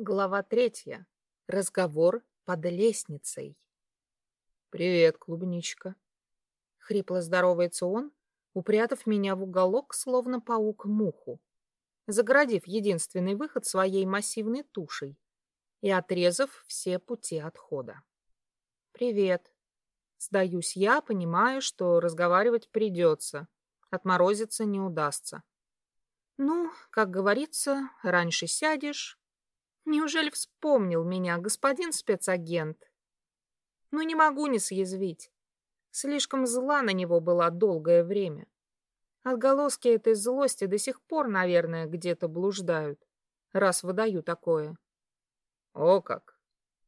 Глава третья. Разговор под лестницей. «Привет, клубничка!» Хрипло здоровается он, упрятав меня в уголок, словно паук муху, загородив единственный выход своей массивной тушей и отрезав все пути отхода. «Привет!» Сдаюсь я, понимаю, что разговаривать придется, отморозиться не удастся. Ну, как говорится, раньше сядешь, Неужели вспомнил меня господин спецагент? Ну, не могу не съязвить. Слишком зла на него была долгое время. Отголоски этой злости до сих пор, наверное, где-то блуждают, раз выдаю такое. О как!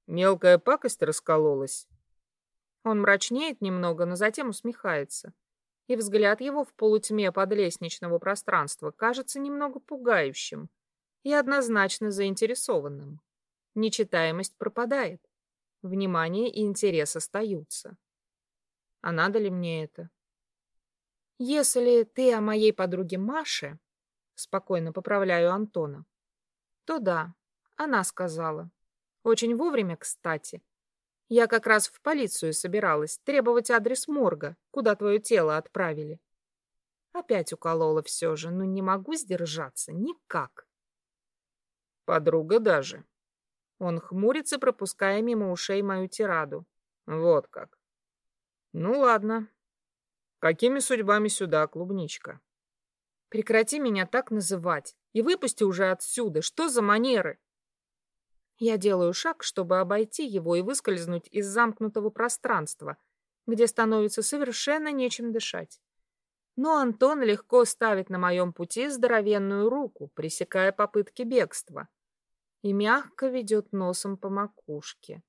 Мелкая пакость раскололась. Он мрачнеет немного, но затем усмехается. И взгляд его в полутьме подлестничного пространства кажется немного пугающим и однозначно заинтересованным. Нечитаемость пропадает. Внимание и интерес остаются. А надо ли мне это? Если ты о моей подруге Маше, спокойно поправляю Антона, то да, она сказала. Очень вовремя, кстати. Я как раз в полицию собиралась требовать адрес морга, куда твое тело отправили. Опять уколола все же, но не могу сдержаться никак. Подруга даже. Он хмурится, пропуская мимо ушей мою тираду. Вот как. Ну ладно. Какими судьбами сюда, клубничка? Прекрати меня так называть и выпусти уже отсюда. Что за манеры? Я делаю шаг, чтобы обойти его и выскользнуть из замкнутого пространства, где становится совершенно нечем дышать. Но Антон легко ставит на моем пути здоровенную руку, пресекая попытки бегства и мягко ведет носом по макушке.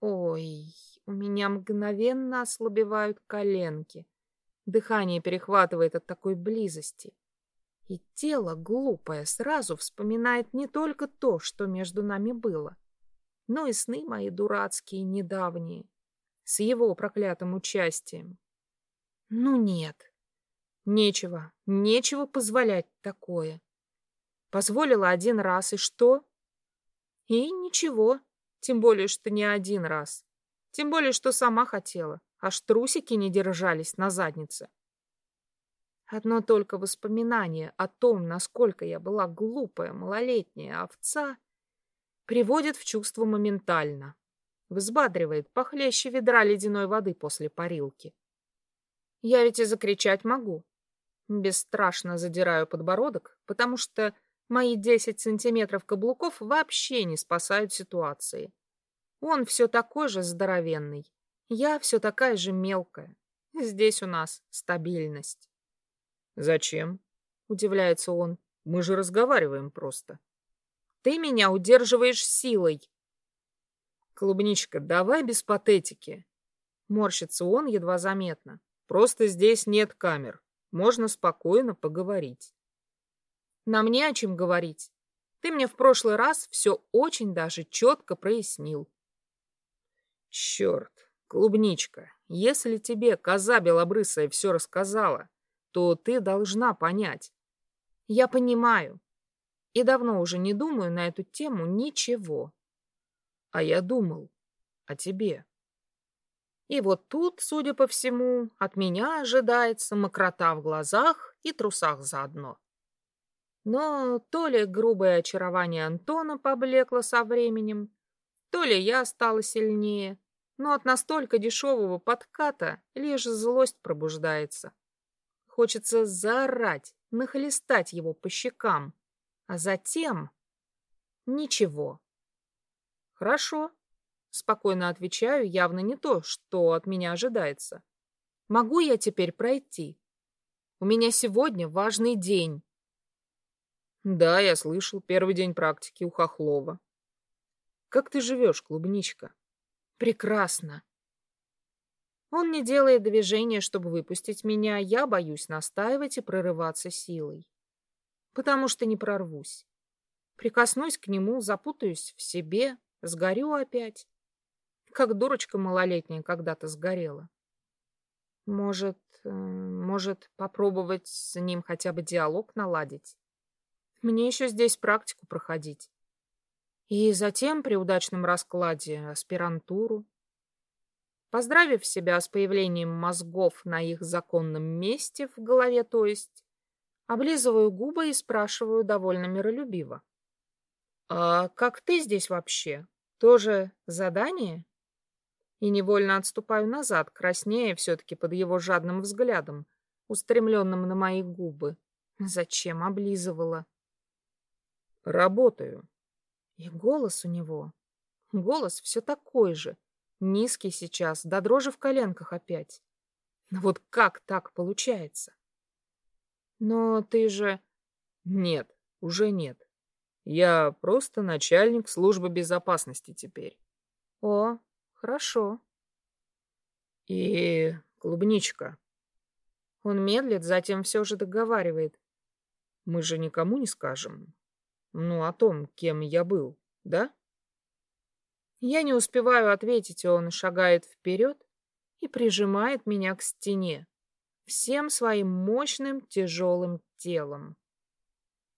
Ой, у меня мгновенно ослабевают коленки. Дыхание перехватывает от такой близости. И тело глупое сразу вспоминает не только то, что между нами было, но и сны мои дурацкие, недавние, с его проклятым участием. Ну нет, нечего, нечего позволять такое. Позволила один раз, и что? И ничего, тем более, что не один раз. Тем более, что сама хотела, аж трусики не держались на заднице. Одно только воспоминание о том, насколько я была глупая малолетняя овца, приводит в чувство моментально. Взбадривает похлеще ведра ледяной воды после парилки. Я ведь и закричать могу. Бесстрашно задираю подбородок, потому что Мои 10 сантиметров каблуков вообще не спасают ситуации. Он все такой же здоровенный. Я все такая же мелкая. Здесь у нас стабильность. «Зачем?» — удивляется он. «Мы же разговариваем просто». «Ты меня удерживаешь силой». «Клубничка, давай без патетики». Морщится он едва заметно. «Просто здесь нет камер. Можно спокойно поговорить». Нам не о чем говорить. Ты мне в прошлый раз все очень даже четко прояснил. Черт, клубничка, если тебе коза белобрысая все рассказала, то ты должна понять. Я понимаю. И давно уже не думаю на эту тему ничего. А я думал о тебе. И вот тут, судя по всему, от меня ожидается мокрота в глазах и трусах заодно. Но то ли грубое очарование Антона поблекло со временем, то ли я стала сильнее, но от настолько дешевого подката лишь злость пробуждается. Хочется заорать, нахлестать его по щекам, а затем... Ничего. Хорошо. Спокойно отвечаю, явно не то, что от меня ожидается. Могу я теперь пройти? У меня сегодня важный день. Да, я слышал, первый день практики у Хохлова. Как ты живешь, клубничка? Прекрасно. Он не делает движения, чтобы выпустить меня, я боюсь настаивать и прорываться силой. Потому что не прорвусь. Прикоснусь к нему, запутаюсь в себе, сгорю опять. Как дурочка малолетняя когда-то сгорела. Может, э, может попробовать с ним хотя бы диалог наладить? Мне еще здесь практику проходить. И затем, при удачном раскладе, аспирантуру. Поздравив себя с появлением мозгов на их законном месте, в голове то есть, облизываю губы и спрашиваю довольно миролюбиво. «А как ты здесь вообще? Тоже задание?» И невольно отступаю назад, краснея все-таки под его жадным взглядом, устремленным на мои губы. Зачем облизывала? «Работаю». И голос у него. Голос все такой же, Низкий сейчас, до дрожи в коленках опять. Но вот как так получается? Но ты же... Нет, уже нет. Я просто начальник службы безопасности теперь. О, хорошо. И клубничка. Он медлит, затем все же договаривает. Мы же никому не скажем. Ну, о том, кем я был, да? Я не успеваю ответить, он шагает вперед и прижимает меня к стене всем своим мощным тяжелым телом.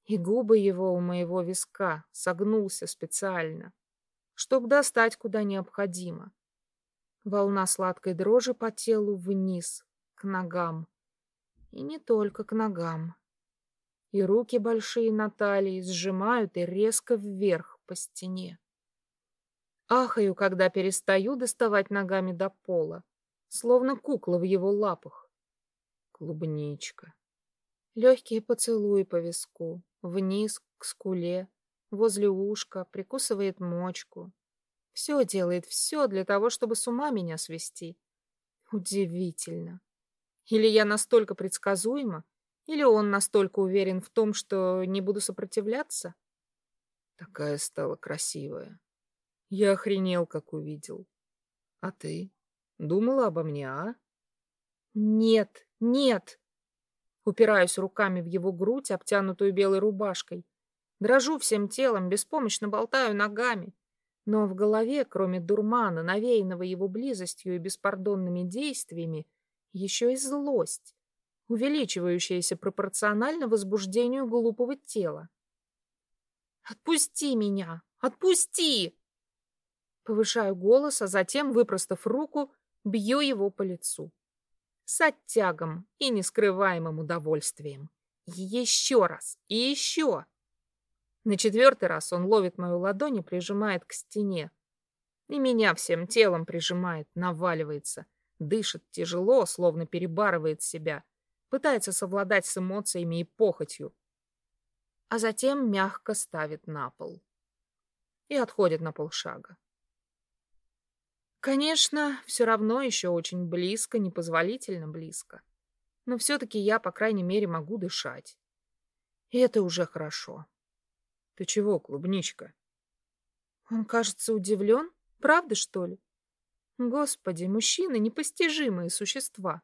И губы его у моего виска согнулся специально, чтобы достать куда необходимо. Волна сладкой дрожи по телу вниз, к ногам. И не только к ногам. И руки большие Натальи сжимают и резко вверх по стене. Ахаю, когда перестаю доставать ногами до пола, словно кукла в его лапах. Клубничка. Легкие поцелуи по виску, вниз к скуле, возле ушка, прикусывает мочку. Все делает, все для того, чтобы с ума меня свести. Удивительно. Или я настолько предсказуема, или он настолько уверен в том, что не буду сопротивляться? Такая стала красивая. Я охренел, как увидел. А ты? Думала обо мне, а? Нет, нет. Упираюсь руками в его грудь, обтянутую белой рубашкой. Дрожу всем телом, беспомощно болтаю ногами. Но в голове, кроме дурмана, навеянного его близостью и беспардонными действиями, еще и злость, увеличивающаяся пропорционально возбуждению глупого тела. «Отпусти меня! Отпусти!» Повышаю голос, а затем, выпростав руку, бью его по лицу. С оттягом и нескрываемым удовольствием. еще раз, и еще. На четвертый раз он ловит мою ладонь и прижимает к стене. И меня всем телом прижимает, наваливается. Дышит тяжело, словно перебарывает себя. Пытается совладать с эмоциями и похотью. А затем мягко ставит на пол. И отходит на полшага. Конечно, все равно еще очень близко, непозволительно близко. Но все-таки я, по крайней мере, могу дышать. И это уже хорошо. Ты чего, клубничка? Он, кажется, удивлен. Правда, что ли? Господи, мужчины — непостижимые существа.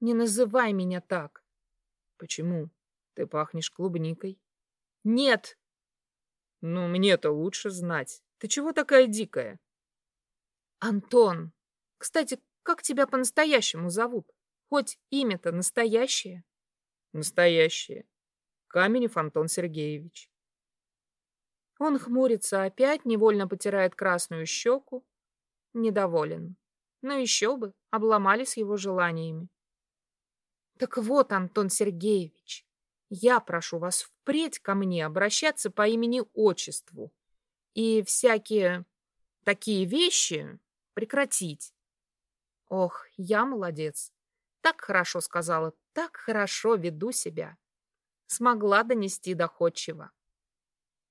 Не называй меня так. Почему? Ты пахнешь клубникой. Нет. Ну, мне-то лучше знать. Ты чего такая дикая? Антон. Кстати, как тебя по-настоящему зовут? Хоть имя-то настоящее? Настоящее. Каменев Антон Сергеевич. Он хмурится опять, невольно потирает красную щеку. Недоволен. Но еще бы, обломались его желаниями. Так вот, Антон Сергеевич, я прошу вас впредь ко мне обращаться по имени-отчеству. И всякие такие вещи Прекратить. Ох, я молодец. Так хорошо сказала, так хорошо веду себя. Смогла донести доходчиво.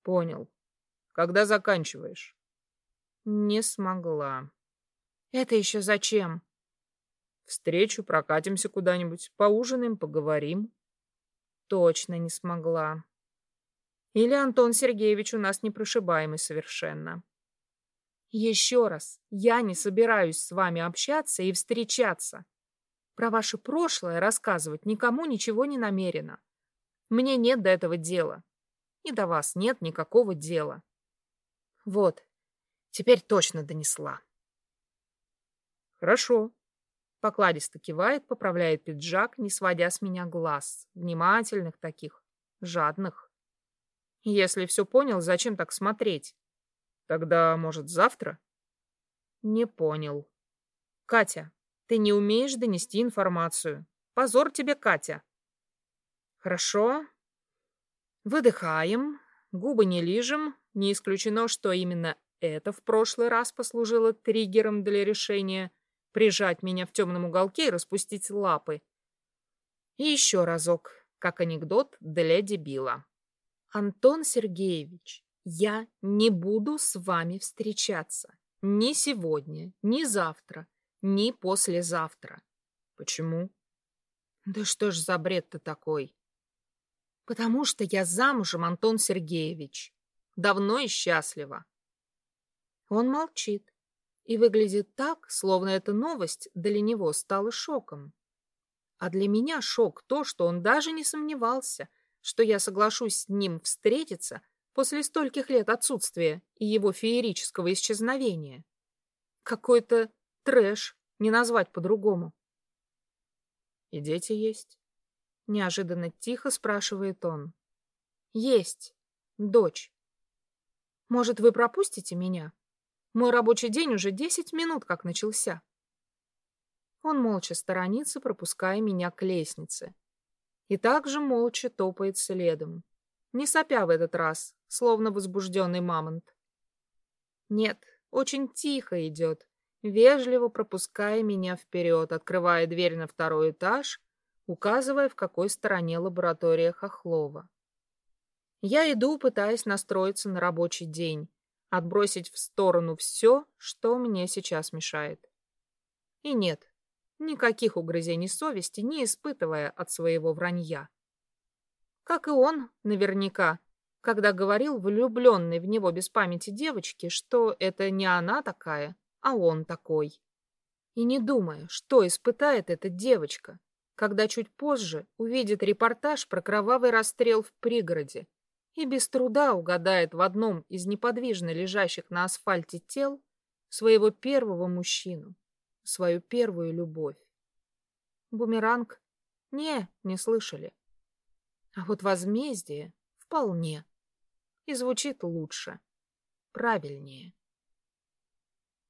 Понял. Когда заканчиваешь? Не смогла. Это еще зачем? Встречу, прокатимся куда-нибудь, поужинаем, поговорим. Точно не смогла. Или Антон Сергеевич у нас непрошибаемый совершенно. Еще раз, я не собираюсь с вами общаться и встречаться. Про ваше прошлое рассказывать никому ничего не намерено. Мне нет до этого дела. И до вас нет никакого дела. Вот, теперь точно донесла. Хорошо. Покладисто кивает, поправляет пиджак, не сводя с меня глаз. Внимательных таких, жадных. Если все понял, зачем так смотреть? Тогда, может, завтра? Не понял. Катя, ты не умеешь донести информацию. Позор тебе, Катя. Хорошо. Выдыхаем, губы не лижем. Не исключено, что именно это в прошлый раз послужило триггером для решения прижать меня в темном уголке и распустить лапы. И еще разок, как анекдот для дебила. Антон Сергеевич, я не буду с вами встречаться. Ни сегодня, ни завтра, ни послезавтра. Почему? Да что ж за бред-то такой? Потому что я замужем, Антон Сергеевич. Давно и счастлива. Он молчит и выглядит так, словно эта новость для него стала шоком. А для меня шок то, что он даже не сомневался, что я соглашусь с ним встретиться после стольких лет отсутствия и его феерического исчезновения. Какой-то трэш, не назвать по-другому. И дети есть? Неожиданно тихо спрашивает он. Есть. Дочь. Может, вы пропустите меня? Мой рабочий день уже десять минут как начался. Он молча сторонится, пропуская меня к лестнице. И также молча топает следом не сопя в этот раз, словно возбужденный мамонт. Нет, очень тихо идет, вежливо пропуская меня вперед, открывая дверь на второй этаж, указывая, в какой стороне лаборатория Хохлова. Я иду, пытаясь настроиться на рабочий день, отбросить в сторону все, что мне сейчас мешает. И нет, никаких угрызений совести не испытывая от своего вранья. Как и он, наверняка, когда говорил влюбленной в него без памяти девочке, что это не она такая, а он такой. И не думая, что испытает эта девочка, когда чуть позже увидит репортаж про кровавый расстрел в пригороде и без труда угадает в одном из неподвижно лежащих на асфальте тел своего первого мужчину, свою первую любовь. Бумеранг? Не, не слышали. А вот возмездие вполне. И звучит лучше, правильнее.